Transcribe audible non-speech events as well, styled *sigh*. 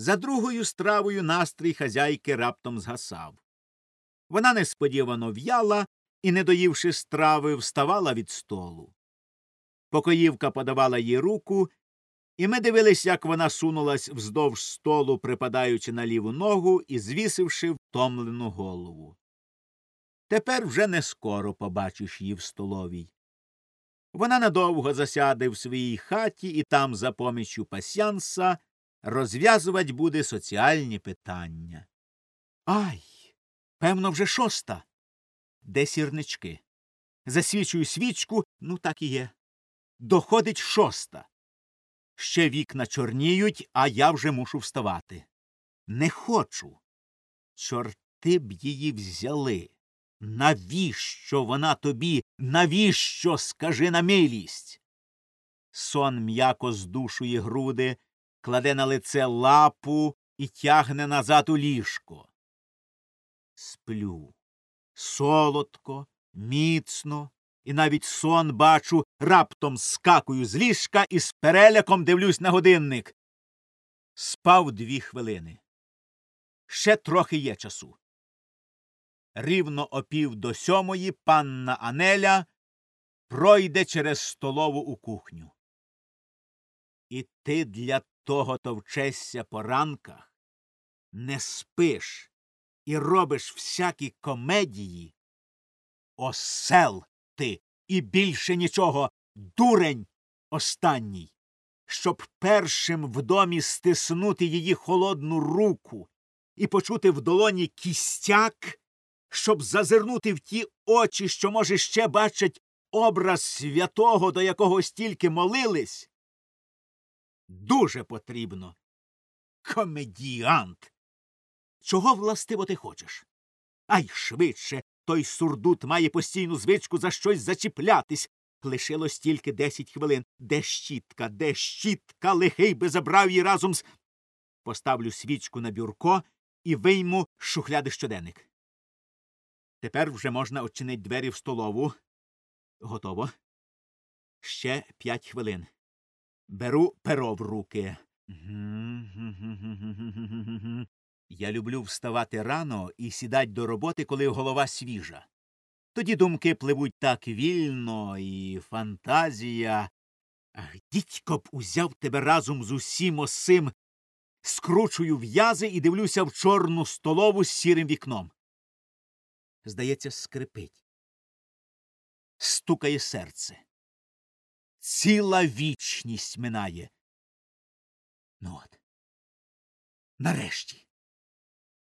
За другою стравою настрій хазяйки раптом згасав. Вона несподівано в'яла і, не доївши страви, вставала від столу. Покоївка подавала їй руку, і ми дивились, як вона сунулась вздовж столу, припадаючи на ліву ногу і звісивши втомлену голову. Тепер вже не скоро побачиш її в столовій. Вона надовго засяде в своїй хаті і там, за поміччю пасянса, розв'язувати буде соціальні питання. Ай! Певно, вже шоста. Де сірнички? Засвічую свічку, ну так і є. Доходить шоста. Ще вікна чорніють, а я вже мушу вставати. Не хочу. Чорти б її взяли. Навіщо вона тобі? Навіщо, скажи на милість? Сон м'яко здушує груди, кладе на лице лапу і тягне назад у ліжко. Сплю. Солодко, міцно, і навіть сон бачу, раптом скакую з ліжка і з переляком дивлюсь на годинник. Спав дві хвилини. Ще трохи є часу. Рівно опів до сьомої панна Анеля пройде через столову у кухню. І ти для того товчешся по ранках, не спиш і робиш всякі комедії. Осел ти і більше нічого, дурень останній, щоб першим в домі стиснути її холодну руку і почути в долоні кістяк, щоб зазирнути в ті очі, що, може, ще бачать образ святого, до якого стільки молились. Дуже потрібно. Комедіант. Чого властиво ти хочеш? Ай швидше. Той сурдут має постійну звичку за щось зачіплятись. Лишилось тільки десять хвилин. Де щітка, де щітка, лихий би забрав її разом з. Поставлю свічку на бюрко і вийму шухляди щоденник. Тепер вже можна очинить двері в столову. Готово. Ще п'ять хвилин. Беру перо в руки. *laughs* Я люблю вставати рано і сідать до роботи, коли голова свіжа. Тоді думки пливуть так вільно, і фантазія. Ах, дідько б узяв тебе разом з усім осим. Скручую в'язи і дивлюся в чорну столову з сірим вікном. Здається, скрипить. Стукає серце. Ціла вічність минає. Ну от. Нарешті.